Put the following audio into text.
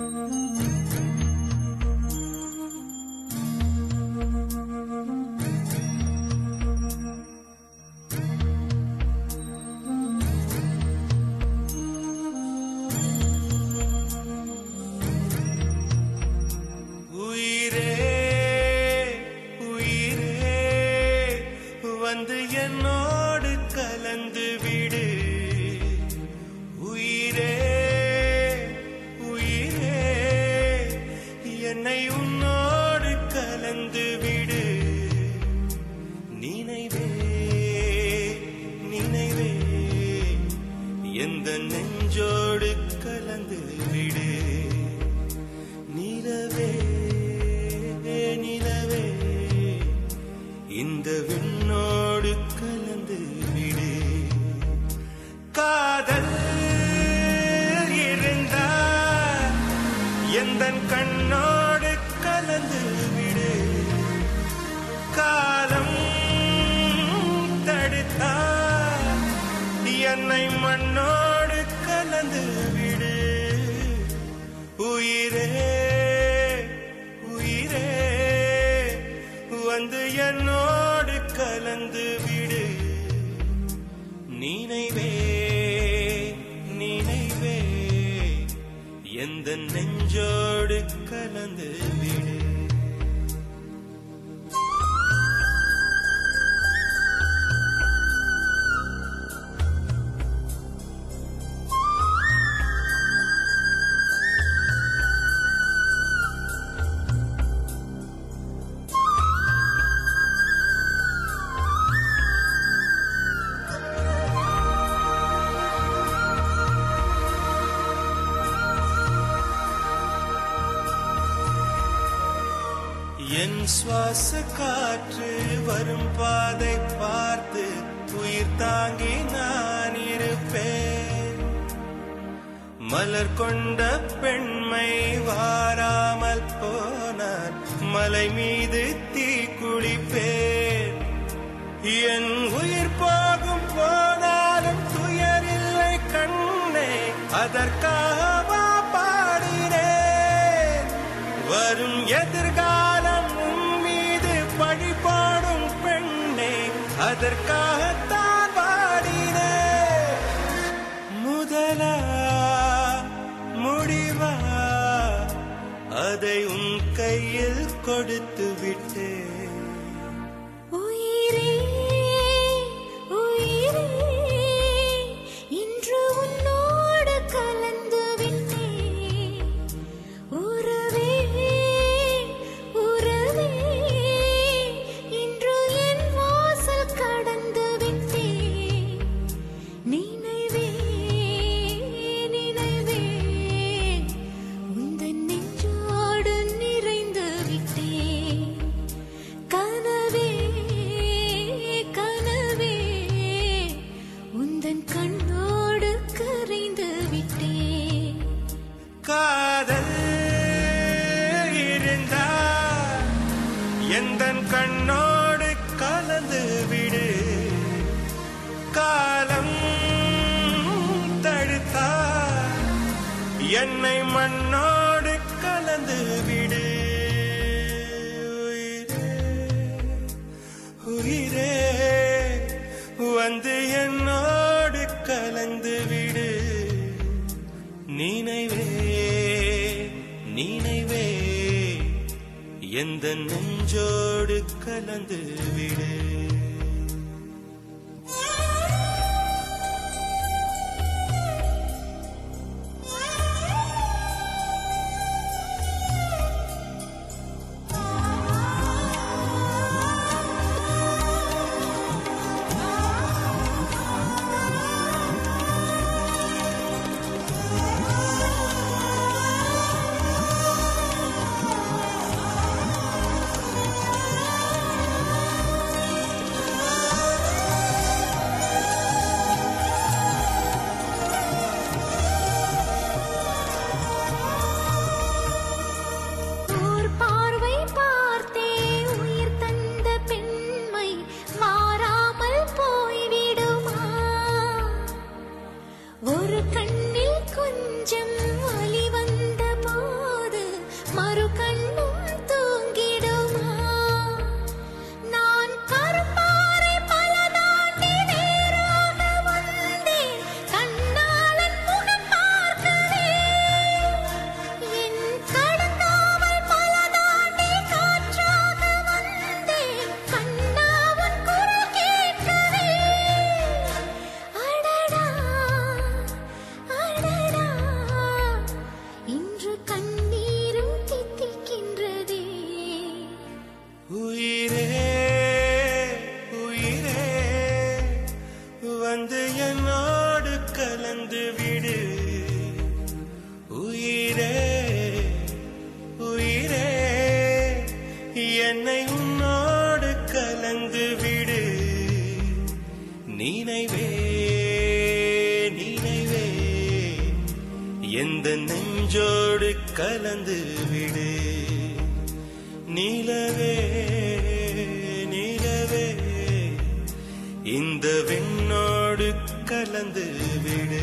嗯。இந்த நெஞ்சோடு கலந்து விடு. நிலவே நிலவே. இந்த விண்ணோடு கலந்து விடு. காதல் இருந்தால் எந்த கண்ணோடு கலந்து விடு. காலம் தடுத்தால் என்னை மண்ணோ விடு. உயிரே உயிரே வந்து என்னோடு கலந்து விடு. நினைவே நினைவே எந்த நெஞ்சோடு கலந்து விடு. என் சுவாச காற்று வரும் பாதை பார்த்து உயிர் தாங்கி நான் இருப்பேன். மலர் கொண்ட பெண்மை வாராமல் போனார் மலை மீது தீ குளிப்பேன். என் உயிர் போகும் போனாலும் துயரில்லை கண்ணே அதற்காக பாடினேன். வரும் எதிர்கால இதற்காகத்தான் பாடினேன். முதலா முடிவா அதை உன் கையில் கொடுத்து விட்டேன் என்னை மண்ணோடு கலந்து விடு. உயிரே, வந்து என்னோடு கலந்து விடு. நினைவே நினைவே எந்த நெஞ்சோடு கலந்து விடு. ഒരു விடு. உயிரே உயிரே என்னை உன்னோடு கலந்து விடு. நினைவே நினைவே எந்த நெஞ்சோடு கலந்து விடு. நிலவே விண்ணோடு கலந்து விடு.